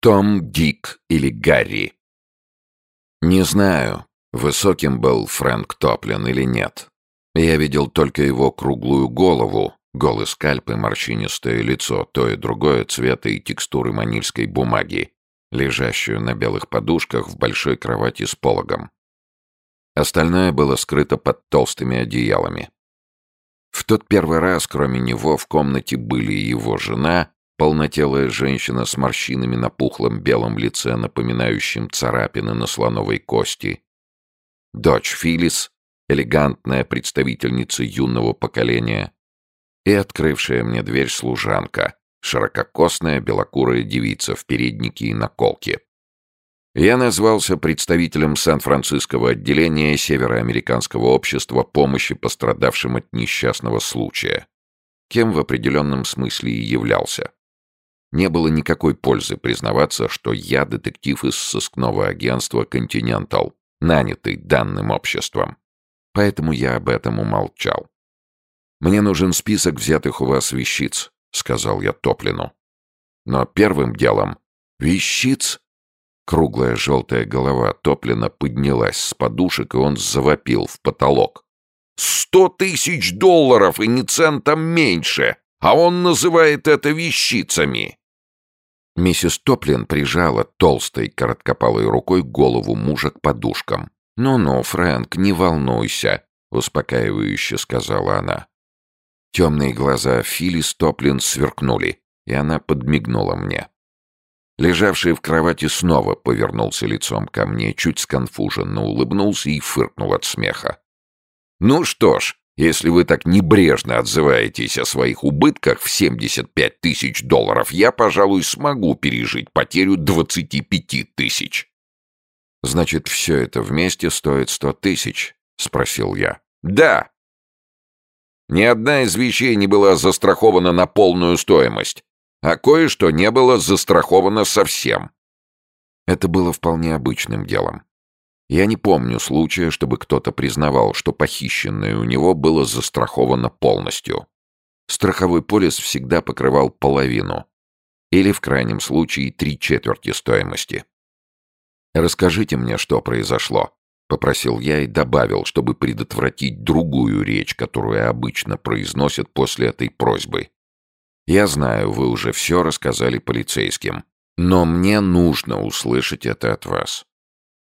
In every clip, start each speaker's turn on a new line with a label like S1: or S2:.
S1: Том, Дик или Гарри? Не знаю, высоким был Фрэнк Топлин или нет. Я видел только его круглую голову, голый скальп и морщинистое лицо, то и другое цвета и текстуры манильской бумаги, лежащую на белых подушках в большой кровати с пологом. Остальное было скрыто под толстыми одеялами. В тот первый раз, кроме него, в комнате были его жена, полнотелая женщина с морщинами на пухлом белом лице, напоминающим царапины на слоновой кости, дочь Филис, элегантная представительница юного поколения, и открывшая мне дверь служанка, ширококосная белокурая девица в переднике и наколке. Я назвался представителем Сан-Франциского отделения Североамериканского общества помощи пострадавшим от несчастного случая, кем в определенном смысле и являлся. Не было никакой пользы признаваться, что я детектив из сыскного агентства «Континентал», нанятый данным обществом. Поэтому я об этом умолчал. «Мне нужен список взятых у вас вещиц», — сказал я Топлину. «Но первым делом...» «Вещиц?» Круглая желтая голова Топлина поднялась с подушек, и он завопил в потолок. «Сто тысяч долларов и ни центом меньше! А он называет это вещицами!» Миссис Топлин прижала толстой, короткопалой рукой голову мужа к подушкам. «Ну-ну, Фрэнк, не волнуйся», — успокаивающе сказала она. Темные глаза Филис Топлин сверкнули, и она подмигнула мне. Лежавший в кровати снова повернулся лицом ко мне, чуть сконфуженно улыбнулся и фыркнул от смеха. «Ну что ж, если вы так небрежно отзываетесь о своих убытках в 75 тысяч долларов, я, пожалуй, смогу пережить потерю 25 тысяч». «Значит, все это вместе стоит 100 тысяч?» — спросил я. «Да». Ни одна из вещей не была застрахована на полную стоимость а кое-что не было застраховано совсем. Это было вполне обычным делом. Я не помню случая, чтобы кто-то признавал, что похищенное у него было застраховано полностью. Страховой полис всегда покрывал половину, или в крайнем случае три четверти стоимости. «Расскажите мне, что произошло», — попросил я и добавил, чтобы предотвратить другую речь, которую обычно произносят после этой просьбы. Я знаю, вы уже все рассказали полицейским, но мне нужно услышать это от вас.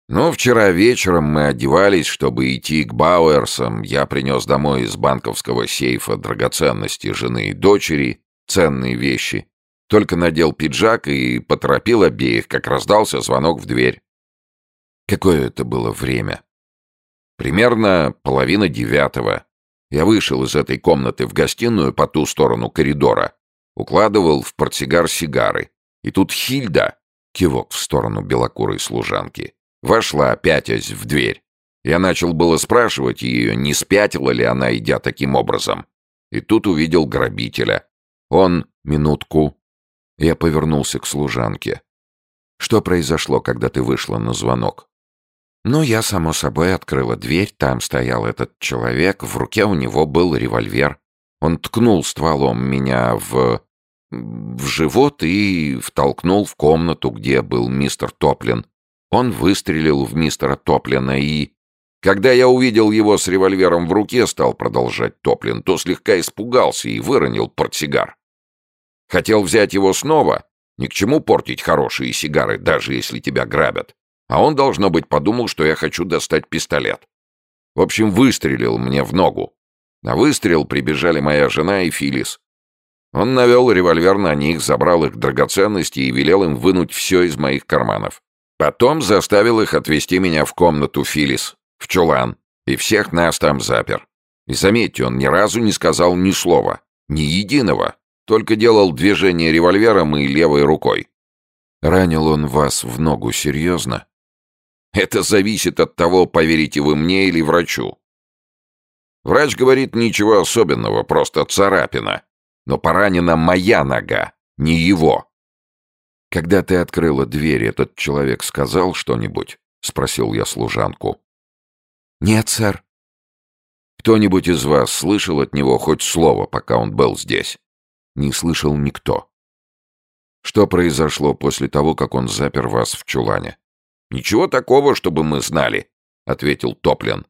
S1: Но вчера вечером мы одевались, чтобы идти к Бауэрсам. Я принес домой из банковского сейфа драгоценности жены и дочери, ценные вещи. Только надел пиджак и поторопил обеих, как раздался звонок в дверь. Какое это было время? Примерно половина девятого. Я вышел из этой комнаты в гостиную по ту сторону коридора укладывал в портсигар сигары. И тут Хильда, кивок в сторону белокурой служанки, вошла, пятясь в дверь. Я начал было спрашивать ее, не спятила ли она, идя таким образом. И тут увидел грабителя. Он, минутку. Я повернулся к служанке. Что произошло, когда ты вышла на звонок? Ну, я, само собой, открыла дверь, там стоял этот человек, в руке у него был револьвер. Он ткнул стволом меня в в живот и втолкнул в комнату, где был мистер Топлин. Он выстрелил в мистера Топлина и... Когда я увидел его с револьвером в руке, стал продолжать Топлин, то слегка испугался и выронил портсигар. Хотел взять его снова. Ни к чему портить хорошие сигары, даже если тебя грабят. А он, должно быть, подумал, что я хочу достать пистолет. В общем, выстрелил мне в ногу. На выстрел прибежали моя жена и Филис. Он навел револьвер на них, забрал их драгоценности и велел им вынуть все из моих карманов. Потом заставил их отвезти меня в комнату Филис, в чулан, и всех нас там запер. И заметьте, он ни разу не сказал ни слова, ни единого, только делал движение револьвером и левой рукой. Ранил он вас в ногу серьезно? Это зависит от того, поверите вы мне или врачу. Врач говорит ничего особенного, просто царапина но поранена моя нога, не его. Когда ты открыла дверь, этот человек сказал что-нибудь? Спросил я служанку. Нет, сэр. Кто-нибудь из вас слышал от него хоть слово, пока он был здесь? Не слышал никто. Что произошло после того, как он запер вас в чулане?
S2: Ничего такого, чтобы мы знали, ответил Топлин.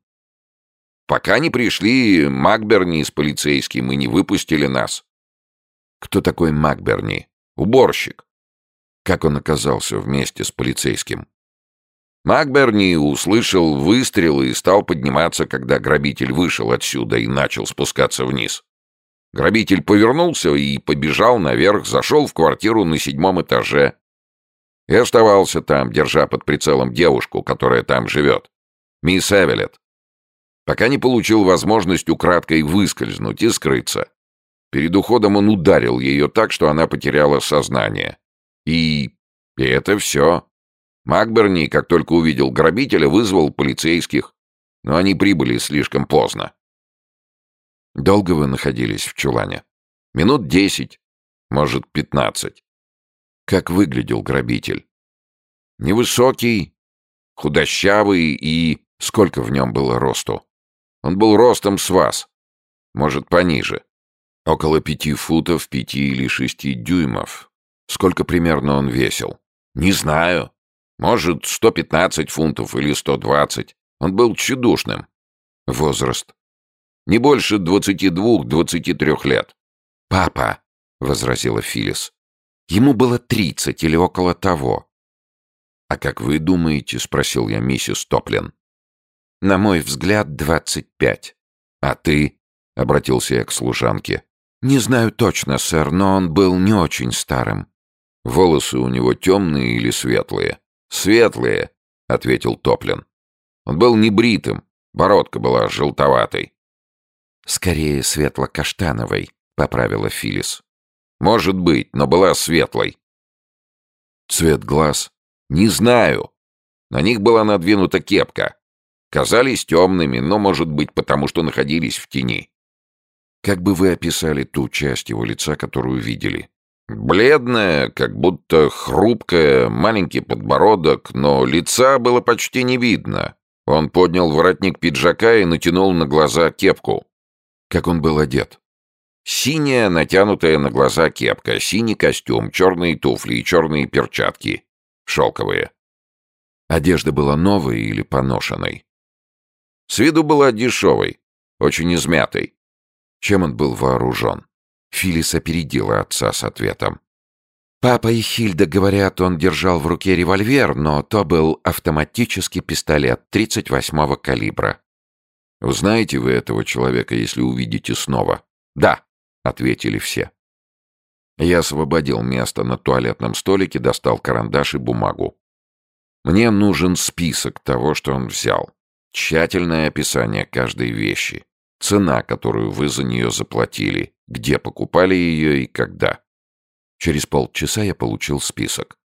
S2: Пока не пришли Макберни с полицейским и не выпустили нас.
S1: Кто такой Макберни?
S2: Уборщик.
S1: Как он оказался вместе с полицейским?
S2: Макберни услышал выстрелы и стал подниматься, когда грабитель вышел отсюда и начал спускаться вниз. Грабитель повернулся и побежал наверх, зашел в квартиру на седьмом этаже и оставался там, держа под прицелом девушку, которая там живет, мисс Эвелет, пока не получил возможность украдкой выскользнуть и скрыться. Перед уходом он ударил ее так, что она потеряла сознание. И... и это все. Макберни, как только увидел грабителя, вызвал полицейских, но они прибыли слишком поздно.
S1: Долго вы находились в чулане?
S2: Минут десять, может, пятнадцать.
S1: Как выглядел грабитель?
S2: Невысокий, худощавый и...
S1: Сколько в нем было росту?
S2: Он был ростом с вас. Может, пониже.
S1: Около пяти футов, пяти или шести дюймов. Сколько примерно он весил?
S2: Не знаю. Может, сто пятнадцать фунтов или сто двадцать. Он был чудушным.
S1: Возраст?
S2: Не больше двадцати двух-двадцати трех лет.
S1: «Папа», — возразила Филлис, — «ему было тридцать или около того». «А как вы думаете?» — спросил я миссис Топлин. «На мой взгляд, двадцать пять». «А ты?» — обратился я к служанке. «Не знаю точно, сэр, но он был не очень старым».
S2: «Волосы у него темные или светлые?» «Светлые», — ответил Топлин. «Он был небритым, бородка была желтоватой».
S1: «Скорее светло-каштановой», — поправила Филис.
S2: «Может быть, но была светлой».
S1: «Цвет глаз?»
S2: «Не знаю. На них была надвинута кепка. Казались темными, но, может быть, потому что находились в тени».
S1: «Как бы вы описали ту часть его лица, которую видели?»
S2: Бледная, как будто хрупкая, маленький подбородок, но лица было почти не видно. Он поднял воротник пиджака и натянул на глаза кепку.
S1: Как он был одет?
S2: Синяя, натянутая на глаза кепка, синий костюм, черные туфли и черные перчатки. Шелковые.
S1: Одежда была новой или поношенной?
S2: С виду была дешевой, очень измятой.
S1: Чем он был вооружен? Филис опередила отца с ответом. Папа и Хильда говорят, он держал в руке револьвер, но то был автоматический пистолет 38-го калибра.
S2: Узнаете вы этого человека, если увидите снова?
S1: Да, ответили все. Я освободил место на туалетном столике, достал карандаш и бумагу. Мне нужен список того, что он взял. Тщательное описание каждой вещи. Цена, которую вы за нее заплатили, где покупали ее и когда. Через полчаса я получил список.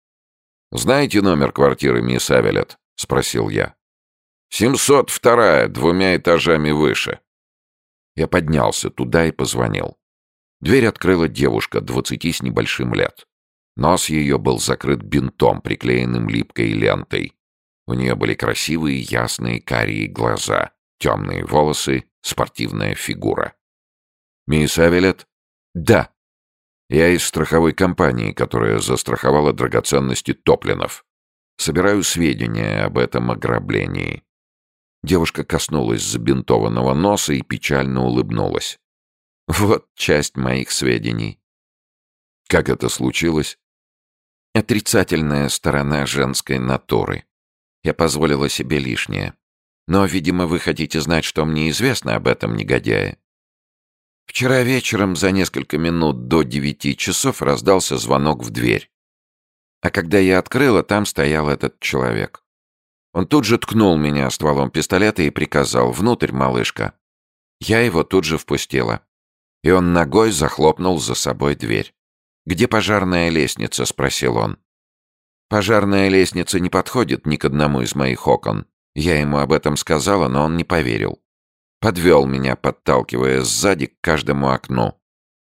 S2: «Знаете номер квартиры, мисс Авелет?» — спросил я. «Семьсот вторая, двумя этажами выше».
S1: Я поднялся туда и позвонил. Дверь открыла девушка, двадцати с небольшим лет. Нос ее был закрыт бинтом, приклеенным липкой лентой. У нее были красивые, ясные, карие глаза, темные волосы, спортивная фигура. «Мисс Авелет?» «Да». «Я из страховой компании, которая застраховала драгоценности Топлинов. Собираю сведения об этом ограблении». Девушка коснулась забинтованного носа и печально улыбнулась. «Вот часть моих сведений». «Как это случилось?» «Отрицательная сторона женской натуры. Я позволила себе лишнее. Но, видимо, вы хотите знать, что мне известно об этом негодяе. Вчера вечером за несколько минут до девяти часов раздался звонок в дверь. А когда я открыла, там стоял этот человек. Он тут же ткнул меня стволом пистолета и приказал «Внутрь, малышка». Я его тут же впустила. И он ногой захлопнул за собой дверь. «Где пожарная лестница?» — спросил он. «Пожарная лестница не подходит ни к одному из моих окон. Я ему об этом сказала, но он не поверил. Подвел меня, подталкивая сзади к каждому окну.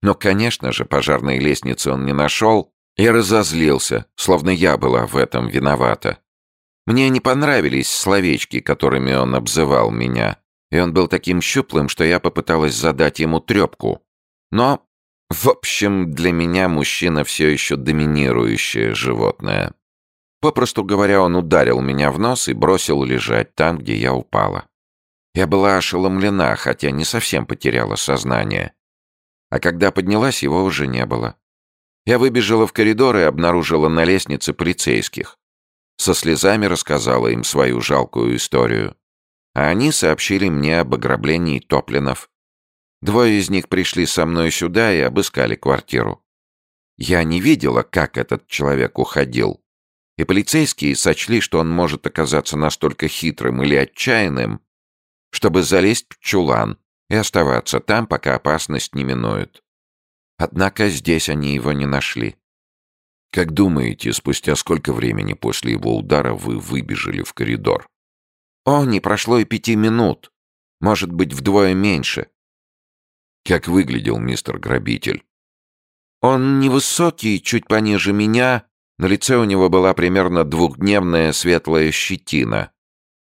S1: Но, конечно же, пожарной лестницы он не нашел и разозлился, словно я была в этом виновата. Мне не понравились словечки, которыми он обзывал меня, и он был таким щуплым, что я попыталась задать ему трепку. Но В общем, для меня мужчина все еще доминирующее животное. Попросту говоря, он ударил меня в нос и бросил лежать там, где я упала. Я была ошеломлена, хотя не совсем потеряла сознание. А когда поднялась, его уже не было. Я выбежала в коридор и обнаружила на лестнице полицейских. Со слезами рассказала им свою жалкую историю. А они сообщили мне об ограблении Топлинов. Двое из них пришли со мной сюда и обыскали квартиру. Я не видела, как этот человек уходил. И полицейские сочли, что он может оказаться настолько хитрым или отчаянным, чтобы залезть в чулан и оставаться там, пока опасность не минует. Однако здесь они его не нашли.
S2: Как думаете, спустя сколько времени после его удара вы выбежали в коридор?
S1: О, не прошло и пяти минут. Может быть, вдвое меньше.
S2: Как выглядел мистер Грабитель?
S1: Он невысокий, чуть пониже меня. На лице у него была примерно двухдневная светлая щетина.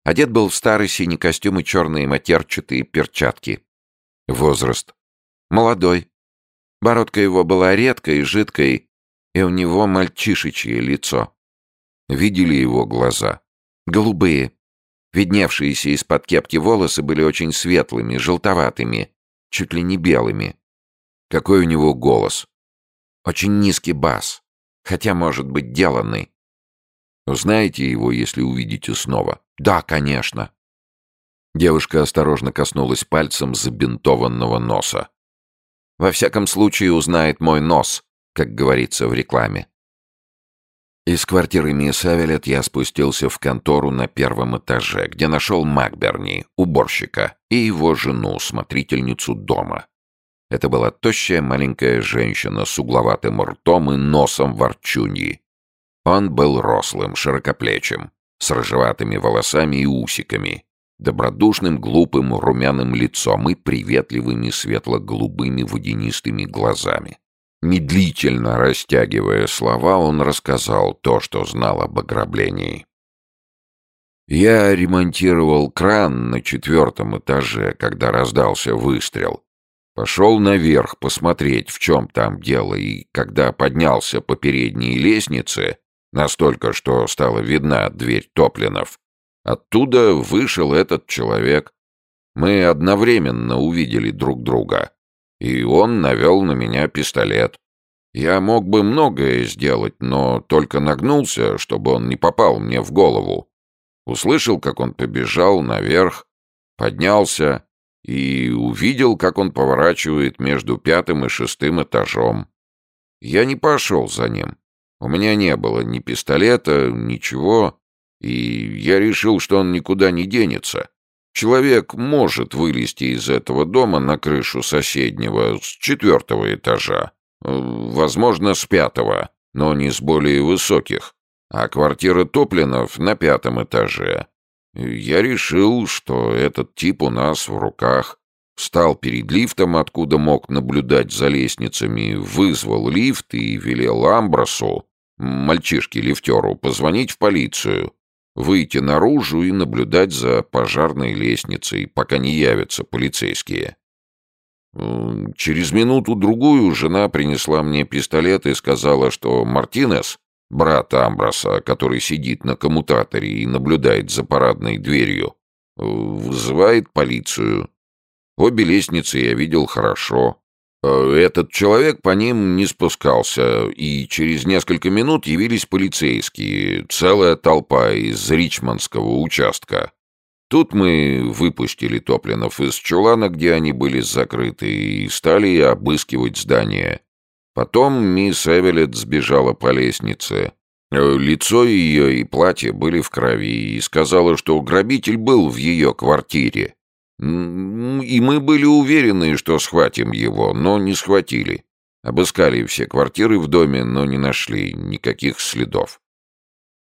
S1: Одет был в старый синий костюм и черные матерчатые перчатки.
S2: Возраст?
S1: Молодой. Бородка его была редкой и жидкой, и у него мальчишечье лицо.
S2: Видели его глаза?
S1: Голубые. Видневшиеся из-под кепки волосы были очень светлыми, желтоватыми, чуть ли не белыми.
S2: Какой у него голос?
S1: Очень низкий бас, хотя, может быть, деланный.
S2: Узнаете его, если увидите снова?
S1: Да, конечно.
S2: Девушка осторожно коснулась пальцем забинтованного носа.
S1: Во всяком случае, узнает мой нос, как говорится в рекламе.
S2: Из квартиры мисс Авелет я спустился в контору на первом этаже, где нашел Макберни, уборщика, и его жену, смотрительницу дома. Это была тощая маленькая женщина с угловатым ртом и носом ворчуньи. Он был рослым, широкоплечим, с рыжеватыми волосами и усиками, добродушным, глупым, румяным лицом и приветливыми светло-голубыми водянистыми глазами. Медлительно растягивая слова, он рассказал то, что знал об ограблении. «Я ремонтировал кран на четвертом этаже, когда раздался выстрел. Пошел наверх посмотреть, в чем там дело, и когда поднялся по передней лестнице, настолько, что стала видна дверь Топлинов, оттуда вышел этот человек. Мы одновременно увидели друг друга и он навел на меня пистолет. Я мог бы многое сделать, но только нагнулся, чтобы он не попал мне в голову. Услышал, как он побежал наверх, поднялся и увидел, как он поворачивает между пятым и шестым этажом. Я не пошел за ним. У меня не было ни пистолета, ничего, и я решил, что он никуда не денется. Человек может вылезти из этого дома на крышу соседнего с четвертого этажа, э, возможно, с пятого, но не с более высоких, а квартира Топлинов на пятом этаже. Я решил, что этот тип у нас в руках. Встал перед лифтом, откуда мог наблюдать за лестницами, вызвал лифт и велел Амбросу, мальчишке-лифтеру, позвонить в полицию выйти наружу и наблюдать за пожарной лестницей, пока не явятся полицейские. Через минуту-другую жена принесла мне пистолет и сказала, что Мартинес, брат Амброса, который сидит на коммутаторе и наблюдает за парадной дверью, вызывает полицию. Обе лестницы я видел хорошо. Э, этот человек по ним не спускался, и через несколько минут явились полицейские, целая толпа из Ричмондского участка. Тут мы выпустили Топлинов из чулана, где они были закрыты, и стали обыскивать здание. Потом мисс Эвелет сбежала по лестнице. Э, лицо ее и платье были в крови, и сказала, что грабитель был в ее квартире. И мы были уверены, что схватим его, но не схватили. Обыскали все квартиры в доме, но не нашли никаких следов.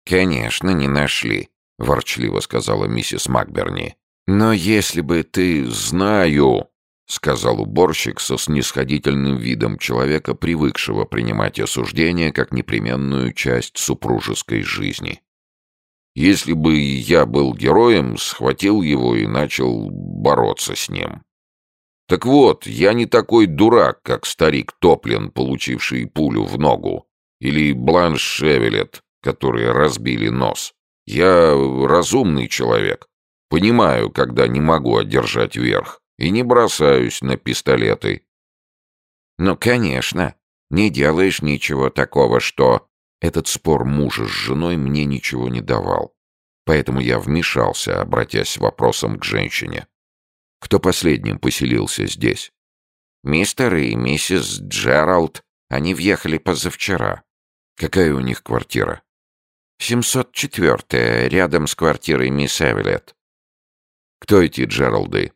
S1: «Конечно, не нашли», — ворчливо сказала миссис Макберни. «Но если бы ты...»
S2: «Знаю», — сказал уборщик со снисходительным видом человека, привыкшего принимать осуждение как непременную часть супружеской жизни. Если бы я был героем, схватил его и начал бороться с ним. Так вот, я не такой дурак, как старик Топлин, получивший пулю в ногу, или Бланш Шевелет, которые разбили нос. Я разумный человек. Понимаю, когда не могу одержать верх, и не бросаюсь на пистолеты.
S1: Ну, конечно, не делаешь ничего такого, что... Этот спор мужа с женой мне ничего не давал. Поэтому я вмешался, обратясь вопросом к женщине. Кто последним поселился здесь? Мистер и миссис Джеральд. Они въехали позавчера. Какая у них квартира? 704-я, рядом с квартирой мисс Эвелет. Кто эти Джералды?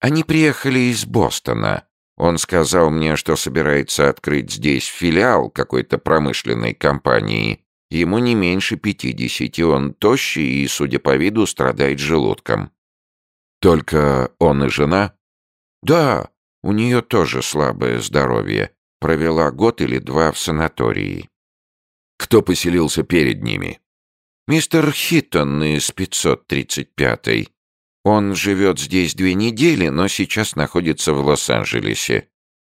S1: Они приехали из Бостона. Он сказал мне, что собирается открыть здесь филиал какой-то промышленной компании. Ему не меньше пятидесяти, он тощий и, судя по виду, страдает желудком. Только он и жена? Да, у нее тоже слабое здоровье. Провела год или два в санатории. Кто поселился перед ними? Мистер Хиттон из 535-й. Он живет здесь две недели, но сейчас находится в Лос-Анджелесе.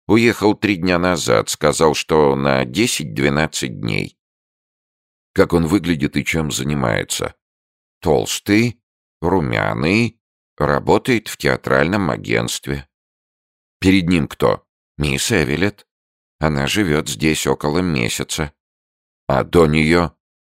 S1: Уехал три дня назад, сказал, что на 10-12 дней. Как он выглядит и чем занимается? Толстый, румяный, Работает в театральном агентстве. Перед ним кто? Мисс Эвелет. Она живет здесь около месяца. А до нее?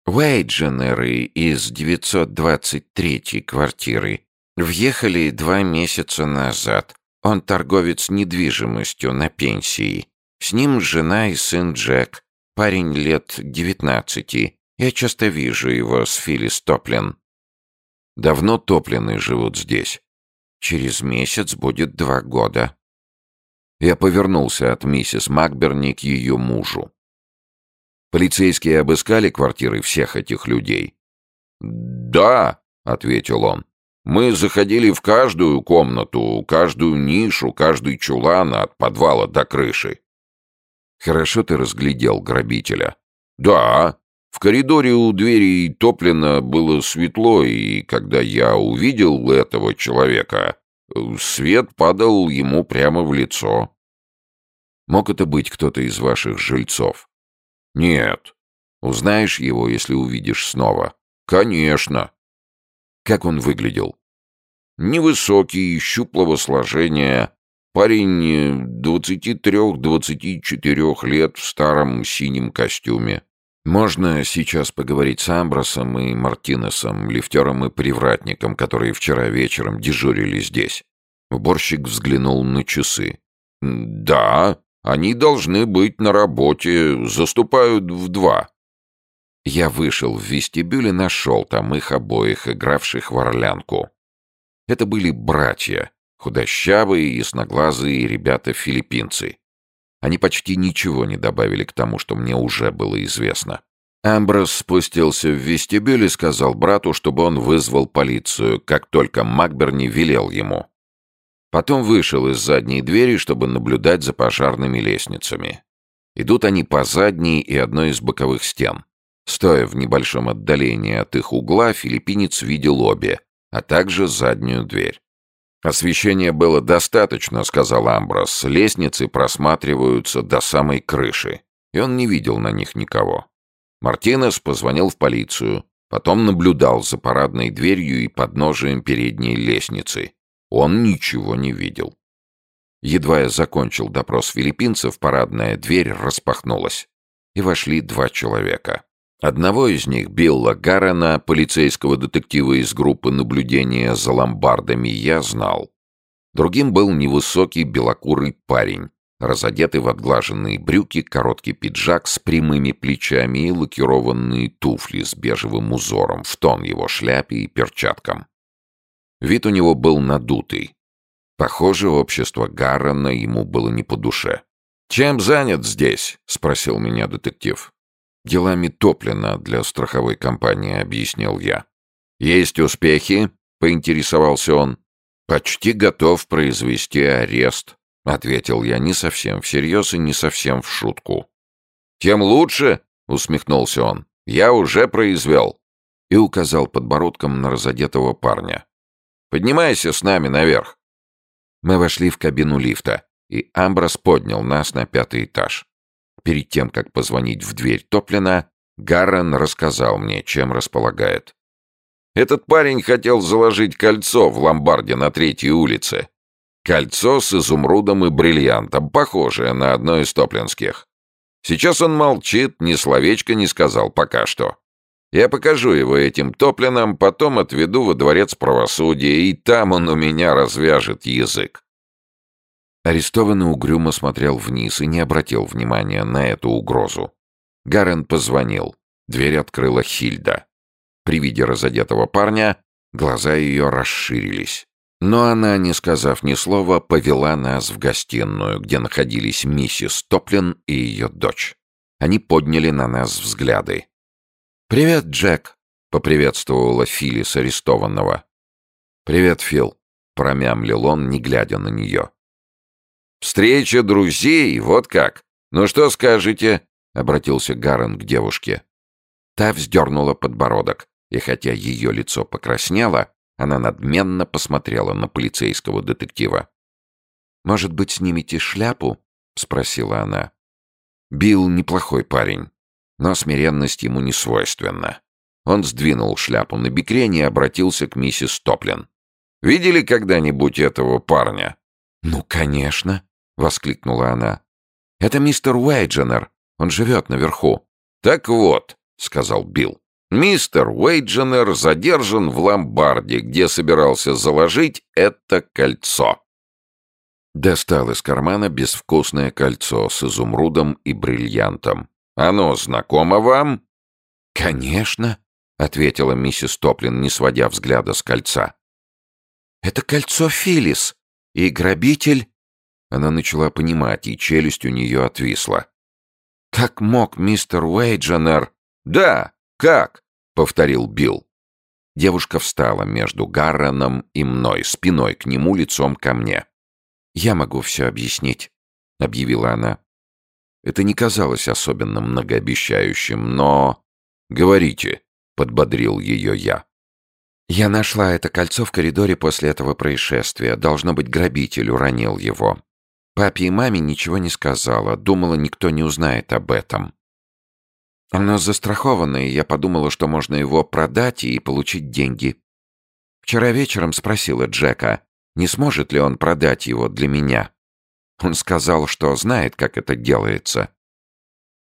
S1: Вейдженеры из 923 квартиры. Въехали два месяца назад. Он торговец недвижимостью на пенсии. С ним жена и сын Джек. Парень лет девятнадцати. Я часто вижу его с Филлис Топлин. Давно топленные живут здесь. Через месяц будет два года. Я повернулся от миссис Макберни к ее мужу. Полицейские обыскали квартиры всех этих людей? «Да», — ответил он. «Мы заходили в каждую комнату, каждую нишу, каждый чулан от подвала до крыши». «Хорошо ты разглядел грабителя». «Да, в коридоре у двери топлено было светло, и когда я увидел этого человека, свет падал ему прямо в лицо. Мог это быть кто-то из ваших жильцов? Нет. Узнаешь его, если увидишь снова? Конечно. Как он выглядел? Невысокий, щуплого сложения, парень двадцати трех-двадцати четырех лет в старом синем костюме. Можно сейчас поговорить с Амбросом и Мартинесом, лифтером и привратником, которые вчера вечером дежурили здесь. Уборщик взглянул на часы. «Да, они должны быть на работе, заступают в два». Я вышел в вестибюль и нашел там их обоих, игравших в орлянку. Это были братья, худощавые, ясноглазые ребята-филиппинцы. Они почти ничего не добавили к тому, что мне уже было известно. Амброс спустился в вестибюль и сказал брату, чтобы он вызвал полицию, как только Макберни велел ему. Потом вышел из задней двери, чтобы наблюдать за пожарными лестницами. Идут они по задней и одной из боковых стен. Стоя в небольшом отдалении от их угла, филиппинец видел обе, а также заднюю дверь. «Освещения было достаточно», — сказал Амброс. «Лестницы просматриваются до самой крыши». И он не видел на них никого. Мартинес позвонил в полицию, потом наблюдал за парадной дверью и подножием передней лестницы. Он ничего не видел. Едва я закончил допрос филиппинцев, парадная дверь распахнулась. И вошли два человека. Одного из них, Билла Гаррена, полицейского детектива из группы наблюдения за ломбардами, я знал. Другим был невысокий белокурый парень, разодетый в отглаженные брюки, короткий пиджак с прямыми плечами и лакированные туфли с бежевым узором в тон его шляпе и перчаткам. Вид у него был надутый. Похоже, общество Гаррена ему было не по душе. «Чем занят здесь?» — спросил меня детектив. «Делами топлено для страховой компании», — объяснил я. «Есть успехи?» — поинтересовался он. «Почти готов произвести арест», — ответил я не совсем всерьез и не совсем в шутку. «Тем лучше», — усмехнулся он. «Я уже произвел» и указал подбородком на разодетого парня. «Поднимайся с нами наверх». Мы вошли в кабину лифта, и Амброс поднял нас на пятый этаж. Перед тем, как позвонить в дверь Топлина, Гаррен рассказал мне, чем располагает.
S2: Этот парень хотел заложить кольцо в ломбарде на третьей улице. Кольцо с изумрудом и бриллиантом, похожее на одно из топлинских. Сейчас он молчит, ни словечко не сказал пока что. Я покажу его этим топлинам, потом отведу во дворец правосудия, и там он у меня развяжет язык.
S1: Арестованный угрюмо смотрел вниз и не обратил внимания на эту угрозу. Гарен позвонил. Дверь открыла Хильда. При виде разодетого парня глаза ее расширились. Но она, не сказав ни слова, повела нас в гостиную, где находились миссис Топлин и ее дочь. Они подняли на нас взгляды. «Привет, Джек», — поприветствовала Филис арестованного. «Привет, Фил», — промямлил он, не глядя на нее.
S2: «Встреча друзей, вот как. Ну что скажете?» обратился Гарен к девушке.
S1: Та вздернула подбородок, и хотя ее лицо покраснело, она надменно посмотрела на полицейского детектива. «Может быть, снимете шляпу?» — спросила она. Билл неплохой парень, но смиренность ему не свойственна. Он сдвинул шляпу на бикрень и обратился к миссис Топлин.
S2: «Видели когда-нибудь этого парня?»
S1: «Ну, конечно!» — воскликнула она. «Это мистер Уэйдженер, он живет наверху».
S2: «Так вот», — сказал Билл, — «мистер Уэйдженер задержан в ломбарде, где собирался заложить это кольцо».
S1: Достал из кармана безвкусное кольцо с изумрудом и бриллиантом.
S2: «Оно знакомо вам?»
S1: «Конечно», — ответила миссис Топлин, не сводя взгляда с кольца. «Это кольцо Филис, и грабитель...» Она начала понимать, и челюсть у нее отвисла. «Как мог мистер Уэйдженер?»
S2: «Да, как?» — повторил Билл.
S1: Девушка встала между Гарреном и мной, спиной к нему, лицом ко мне. «Я могу все объяснить», — объявила она. Это не казалось особенно многообещающим, но... «Говорите», — подбодрил ее я. «Я нашла это кольцо в коридоре после этого происшествия. Должно быть, грабитель уронил его. Папе и маме ничего не сказала, думала, никто не узнает об этом. Оно застраховано, и я подумала, что можно его продать и получить деньги. Вчера вечером спросила Джека, не сможет ли он продать его для меня. Он сказал, что знает, как это делается.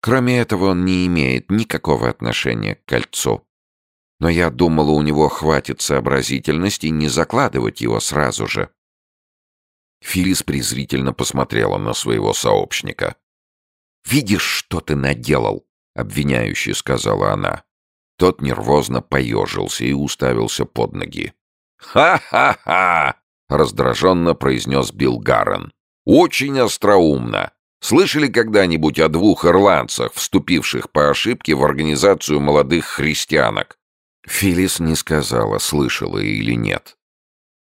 S1: Кроме этого, он не имеет никакого отношения к кольцу. Но я думала, у него хватит сообразительности не закладывать его сразу же. Филис презрительно посмотрела на своего сообщника. «Видишь, что ты наделал?» — обвиняюще сказала она. Тот нервозно поежился и уставился под ноги.
S2: «Ха-ха-ха!» — раздраженно произнес Билл Гаррен. «Очень остроумно. Слышали когда-нибудь о двух ирландцах, вступивших по ошибке в организацию молодых христианок?»
S1: Филис не сказала, слышала или нет.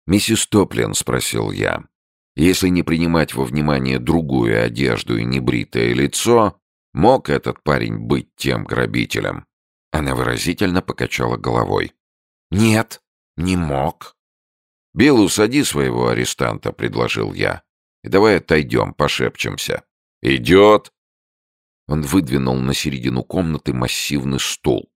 S1: «Миссис Топлин», — спросил я, если не принимать во внимание другую одежду и небритое лицо, мог этот парень быть тем грабителем? Она выразительно покачала головой. «Нет, не мог».
S2: «Билл, усади своего арестанта», — предложил я. «И давай отойдем, пошепчемся». «Идет!»
S1: Он выдвинул на середину комнаты массивный стул.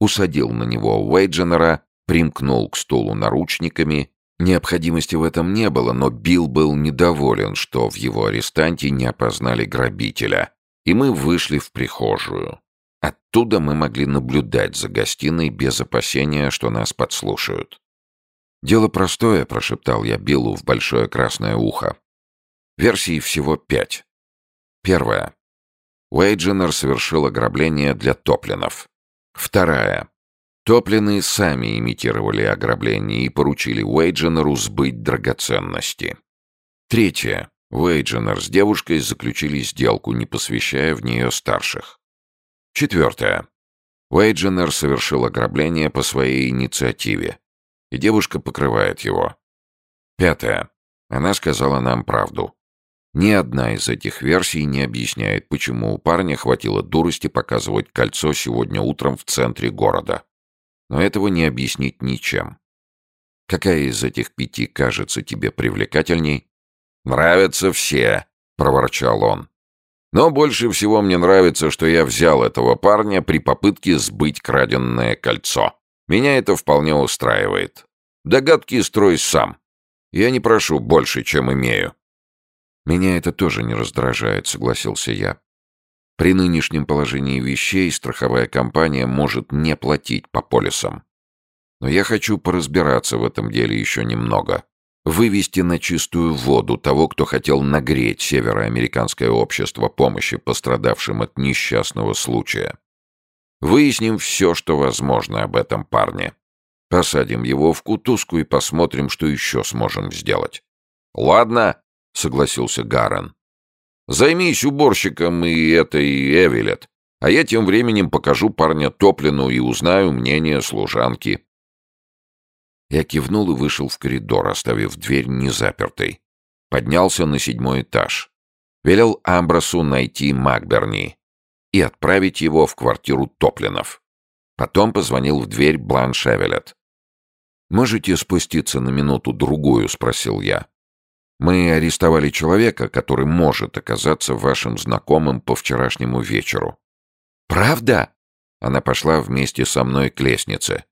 S1: Усадил на него Уэйдженера, примкнул к стулу наручниками Необходимости в этом не было, но Билл был недоволен, что в его арестанте не опознали грабителя, и мы вышли в прихожую. Оттуда мы могли наблюдать за гостиной без опасения, что нас подслушают. «Дело простое», — прошептал я Биллу в большое красное ухо. Версий всего пять. Первая. Уэйдженер совершил ограбление для топлинов. Вторая. Топлины сами имитировали ограбление и поручили Уэйдженеру сбыть драгоценности. Третье. Уэйдженер с девушкой заключили сделку, не посвящая в нее старших. Четвертое. Уэйдженер совершил ограбление по своей инициативе, и девушка покрывает его. Пятое. Она сказала нам правду. Ни одна из этих версий не объясняет, почему у парня хватило дурости показывать кольцо сегодня утром в центре города но этого не объяснить ничем. Какая из этих пяти кажется тебе привлекательней?
S2: «Нравятся все», — проворчал он. «Но больше всего мне нравится, что я взял этого парня при попытке сбыть краденное кольцо. Меня это вполне устраивает. Догадки строй сам. Я не прошу больше, чем имею».
S1: «Меня это тоже не раздражает», — согласился я. При нынешнем положении вещей страховая компания может не платить по полисам. Но я хочу поразбираться в этом деле еще немного. Вывести на чистую воду того, кто хотел нагреть североамериканское общество помощи пострадавшим от несчастного случая. Выясним все, что возможно об этом парне. Посадим его в кутузку и посмотрим, что еще сможем сделать.
S2: «Ладно», — согласился Гарен. «Займись уборщиком и этой Эвелет, а я тем временем покажу парня Топлину и узнаю мнение служанки».
S1: Я кивнул и вышел в коридор, оставив дверь незапертой. Поднялся на седьмой этаж. Велел Амбросу найти Макберни и отправить его в квартиру Топлинов. Потом позвонил в дверь Бланш Эвелет. «Можете спуститься на минуту-другую?» — спросил я. «Мы арестовали человека, который может оказаться вашим знакомым по вчерашнему вечеру». «Правда?» Она пошла вместе со мной к лестнице.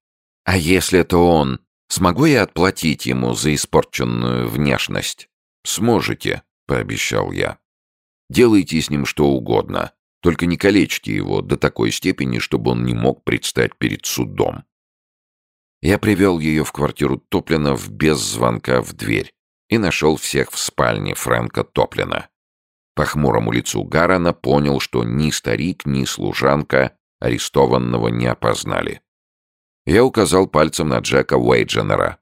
S1: «А если это он, Смогу я отплатить ему за испорченную внешность? Сможете, пообещал я. Делайте с ним что угодно, только не калечьте его до такой степени, чтобы он не мог предстать перед судом. Я привел ее в квартиру Топлинов без звонка в дверь и нашел всех в спальне Фрэнка Топлина. По хмурому лицу Гарана понял, что ни старик, ни служанка арестованного не опознали. Я указал пальцем на Джека Уэйдженера.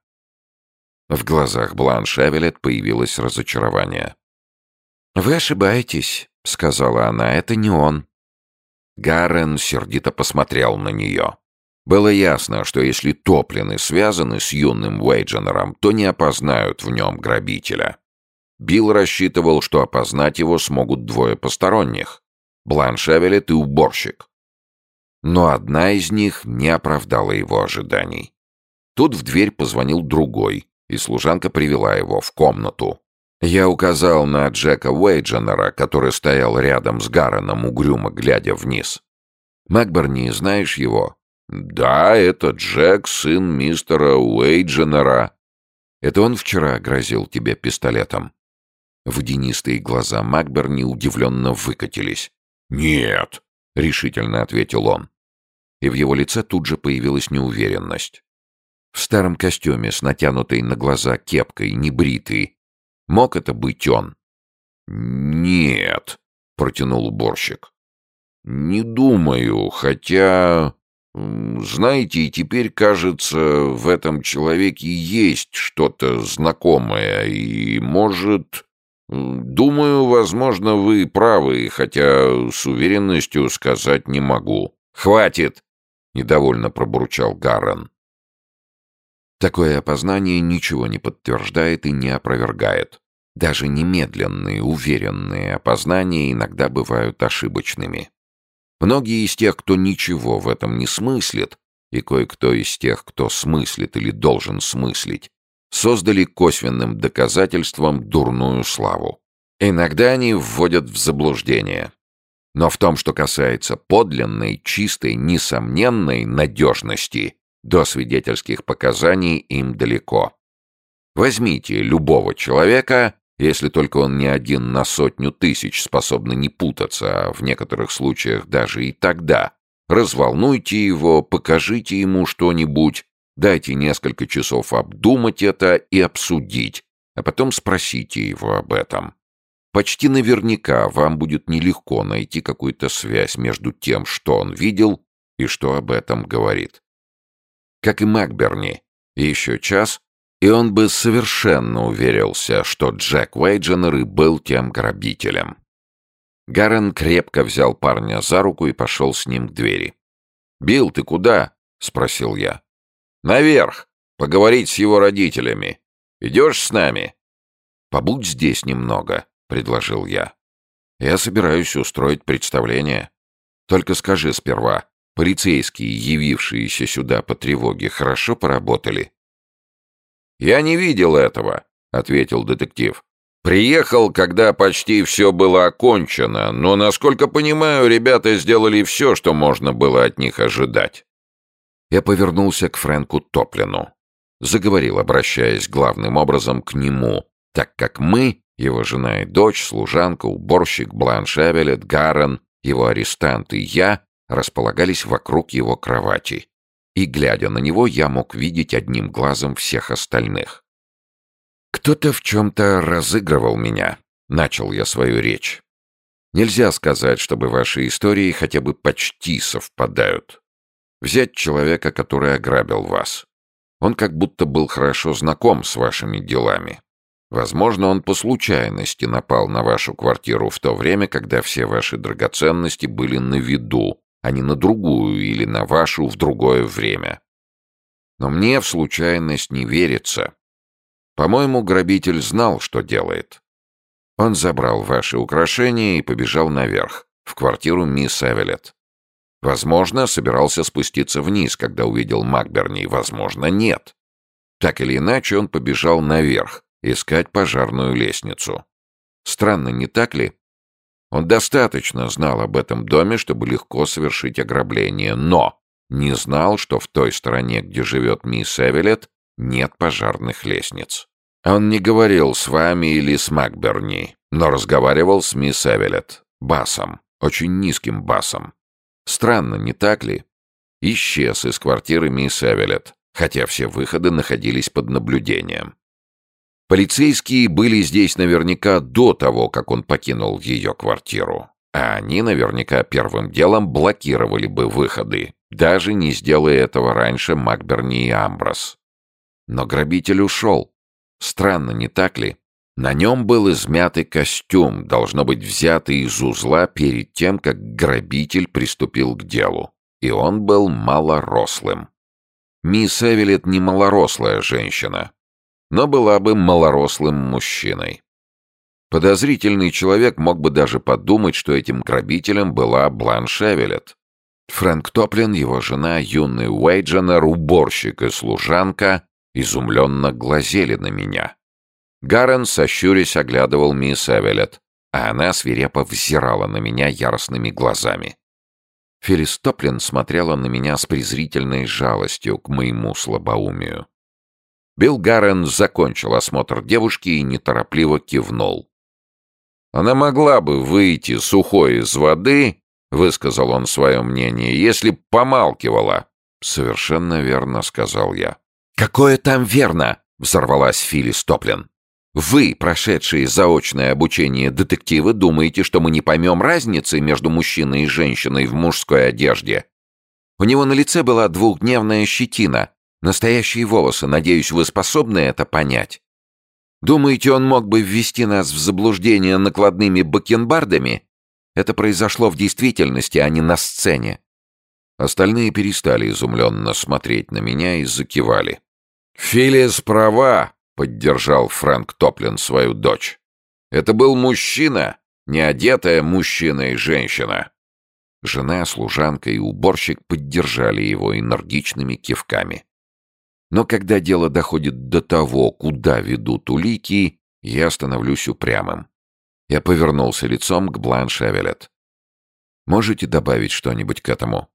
S1: В глазах Бланш Эвелет появилось разочарование. «Вы ошибаетесь», — сказала она, — «это не он». Гаррен сердито посмотрел на нее. Было ясно, что если Топлины связаны с юным Уэйдженером, то не опознают в нем грабителя. Билл рассчитывал, что опознать его смогут двое посторонних — Бланш Эвелет и уборщик но одна из них не оправдала его ожиданий. Тут в дверь позвонил другой, и служанка привела его в комнату. Я указал на Джека Уэйдженера, который стоял рядом с Гарреном, угрюмо глядя вниз. «Макберни, знаешь его?» «Да, это Джек, сын мистера Уэйдженера». «Это он вчера грозил тебе пистолетом?» Водянистые глаза Макберни удивленно выкатились.
S2: «Нет», — решительно ответил он
S1: и в его лице тут же появилась неуверенность. В старом костюме с натянутой на глаза кепкой, небритый. Мог это быть он?
S2: «Нет», — протянул уборщик. «Не думаю, хотя...» «Знаете, и теперь, кажется, в этом человеке есть что-то знакомое, и, может...» «Думаю, возможно, вы правы, хотя с уверенностью сказать не могу».
S1: «Хватит!» — недовольно пробурчал Гаррен. Такое опознание ничего не подтверждает и не опровергает. Даже немедленные, уверенные опознания иногда бывают ошибочными. Многие из тех, кто ничего в этом не смыслит, и кое-кто из тех, кто смыслит или должен смыслить, создали косвенным доказательством дурную славу. Иногда они вводят в заблуждение, но в том, что касается подлинной, чистой, несомненной надежности, до свидетельских показаний им далеко. Возьмите любого человека, если только он не один на сотню тысяч способный не путаться, а в некоторых случаях даже и тогда. Разволнуйте его, покажите ему что-нибудь, дайте несколько часов обдумать это и обсудить, а потом спросите его об этом. Почти наверняка вам будет нелегко найти какую-то связь между тем, что он видел, и что об этом говорит. Как и Макберни, еще час, и он бы совершенно уверился, что Джек Уэйдженер и был тем грабителем. Гарен крепко взял парня за руку и пошел с ним к двери. «Билл, ты куда?» — спросил я. «Наверх. Поговорить с его родителями. Идешь с нами?» «Побудь здесь немного», — предложил я. «Я собираюсь устроить представление. Только скажи сперва, полицейские, явившиеся сюда по тревоге, хорошо поработали?» «Я не видел этого», — ответил детектив.
S2: Приехал, когда почти все было окончено, но, насколько понимаю, ребята сделали все, что можно было от них ожидать.
S1: Я повернулся к Фрэнку Топлину. Заговорил, обращаясь главным образом к нему, так как мы, его жена и дочь, служанка, уборщик, Бланш Эвелет, Гаррен, его арестант и я располагались вокруг его кровати. И, глядя на него, я мог видеть одним глазом всех остальных. «Кто-то в чем-то разыгрывал меня», — начал я свою речь. «Нельзя сказать, чтобы ваши истории хотя бы почти совпадают. Взять человека, который ограбил вас. Он как будто был хорошо знаком с вашими делами. Возможно, он по случайности напал на вашу квартиру в то время, когда все ваши драгоценности были на виду, а не на другую или на вашу в другое время. Но мне в случайность не верится. По-моему, грабитель знал, что делает. Он забрал ваши украшения и побежал наверх, в квартиру мисс Эвелет. Возможно, собирался спуститься вниз, когда увидел Макберни, возможно, нет. Так или иначе, он побежал наверх, искать пожарную лестницу. Странно, не так ли? Он достаточно знал об этом доме, чтобы легко совершить ограбление, но не знал, что в той стороне, где живет мисс Эвелет, нет пожарных лестниц. Он не говорил с вами или с Макберни, но разговаривал с мисс Эвелет, басом, очень низким басом. Странно, не так ли? Исчез из квартиры мисс Эвелет, хотя все выходы находились под наблюдением. Полицейские были здесь наверняка до того, как он покинул ее квартиру, а они наверняка первым делом блокировали бы выходы, даже не сделая этого раньше Макберни и Амброс. Но грабитель ушел. Странно, не так ли? На нем был измятый костюм, должно быть взятый из узла перед тем, как грабитель приступил к делу. И он был малорослым. Мисс Эвелет не малорослая женщина, но была бы малорослым мужчиной. Подозрительный человек мог бы даже подумать, что этим грабителем была Бланш Эвелет. Фрэнк Топлин, его жена, юный Уэйдженер, уборщик и служанка изумленно глазели на меня. Гаррен, сощурясь, оглядывал мисс Эвелет, а она свирепо взирала на меня яростными глазами. Филлис Топлин смотрела на меня с презрительной жалостью к моему слабоумию. Билл Гаррен закончил осмотр девушки и неторопливо кивнул. «Она могла бы выйти сухой из воды», — высказал он свое мнение, — «если б помалкивала». «Совершенно верно», — сказал я. «Какое там верно?» — взорвалась Филлис Топлин. Вы, прошедшие заочное обучение детективы, думаете, что мы не поймем разницы между мужчиной и женщиной в мужской одежде? У него на лице была двухдневная щетина, настоящие волосы. Надеюсь, вы способны это понять. Думаете, он мог бы ввести нас в заблуждение накладными бакенбардами? Это произошло в действительности, а не на сцене. Остальные перестали изумленно смотреть на меня и закивали. «Филис права», — поддержал Фрэнк Топлин свою дочь. «Это был мужчина, не одетая мужчина и женщина». Жена, служанка и уборщик поддержали его энергичными кивками. Но когда дело доходит до того, куда ведут улики, я становлюсь упрямым. Я повернулся лицом к Бланш Эвелет. «Можете добавить что-нибудь к этому?»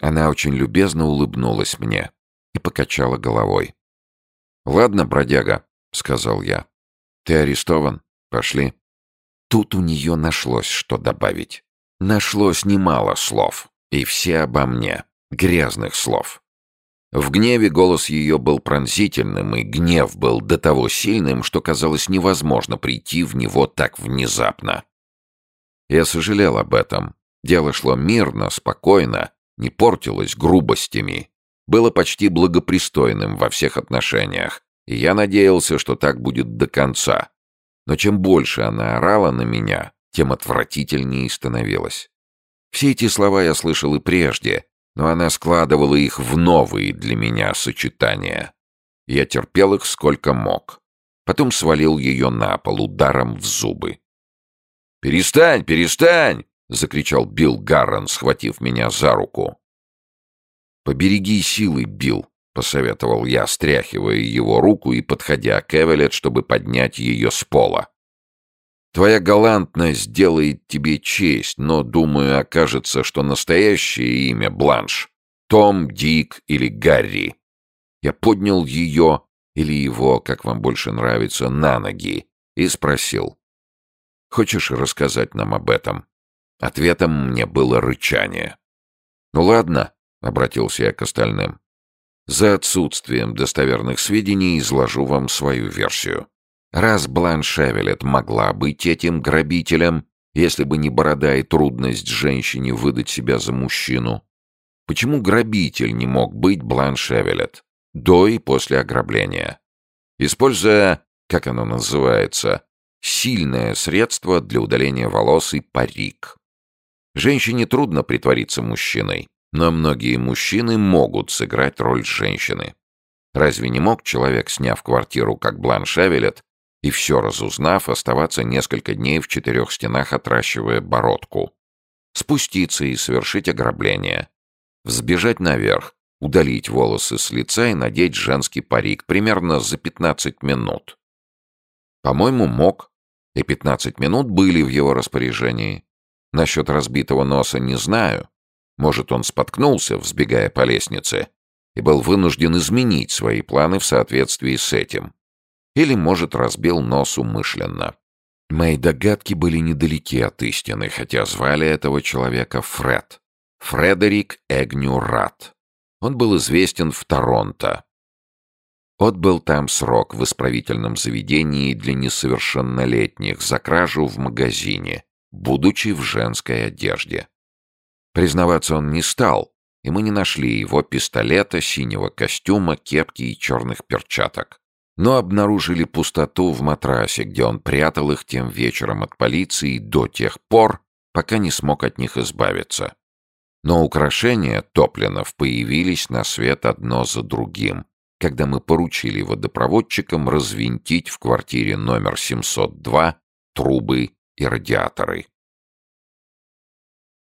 S1: Она очень любезно улыбнулась мне и покачала головой. «Ладно, бродяга», — сказал я. «Ты арестован. Пошли». Тут у нее нашлось, что добавить. Нашлось немало слов, и все обо мне, грязных слов. В гневе голос ее был пронзительным, и гнев был до того сильным, что казалось невозможно прийти в него так внезапно. Я сожалел об этом. Дело шло мирно, спокойно, не портилось грубостями было почти благопристойным во всех отношениях, и я надеялся, что так будет до конца. Но чем больше она орала на меня, тем отвратительнее становилась. Все эти слова я слышал и прежде, но она складывала их в новые для меня сочетания. Я терпел их сколько мог. Потом свалил ее на пол ударом в зубы. «Перестань, перестань!» — закричал Билл Гаррен, схватив меня за руку. «Побереги силы, Билл», — посоветовал я, стряхивая его руку и подходя к Эвелет, чтобы поднять ее с пола. Твоя галантность делает тебе честь, но, думаю, окажется, что настоящее имя Бланш — Том, Дик или Гарри. Я поднял ее, или его, как вам больше нравится, на ноги, и спросил. «Хочешь рассказать нам об этом?» Ответом мне было рычание. «Ну ладно», — обратился я к остальным. «За отсутствием достоверных сведений изложу вам свою версию. Раз Бланш Эвелет могла быть этим грабителем, если бы не борода и трудность женщине выдать себя за мужчину, почему грабитель не мог быть Бланш Эвелет до и после ограбления? Используя, как оно называется, сильное средство для удаления волос и парик. Женщине трудно притвориться мужчиной, но многие мужчины могут сыграть роль женщины. Разве не мог человек, сняв квартиру как Бланш Эвелет, и все разузнав, оставаться несколько дней в четырех стенах, отращивая бородку. Спуститься и совершить ограбление. Взбежать наверх, удалить волосы с лица и надеть женский парик примерно за 15 минут. По-моему, мог. И 15 минут были в его распоряжении. Насчет разбитого носа не знаю. Может, он споткнулся, взбегая по лестнице, и был вынужден изменить свои планы в соответствии с этим. Или, может, разбил нос умышленно. Мои догадки были недалеки от истины, хотя звали этого человека Фред. Фредерик Эгню Рат. Он был известен в Торонто. Отбыл там срок в исправительном заведении для несовершеннолетних за кражу в магазине, будучи в женской одежде. Признаваться он не стал, и мы не нашли его пистолета, синего костюма, кепки и черных перчаток но обнаружили пустоту в матрасе, где он прятал их тем вечером от полиции до тех пор, пока не смог от них избавиться. Но украшения Топлинов появились на свет одно за другим, когда мы поручили водопроводчикам развинтить в квартире номер 702 трубы и радиаторы.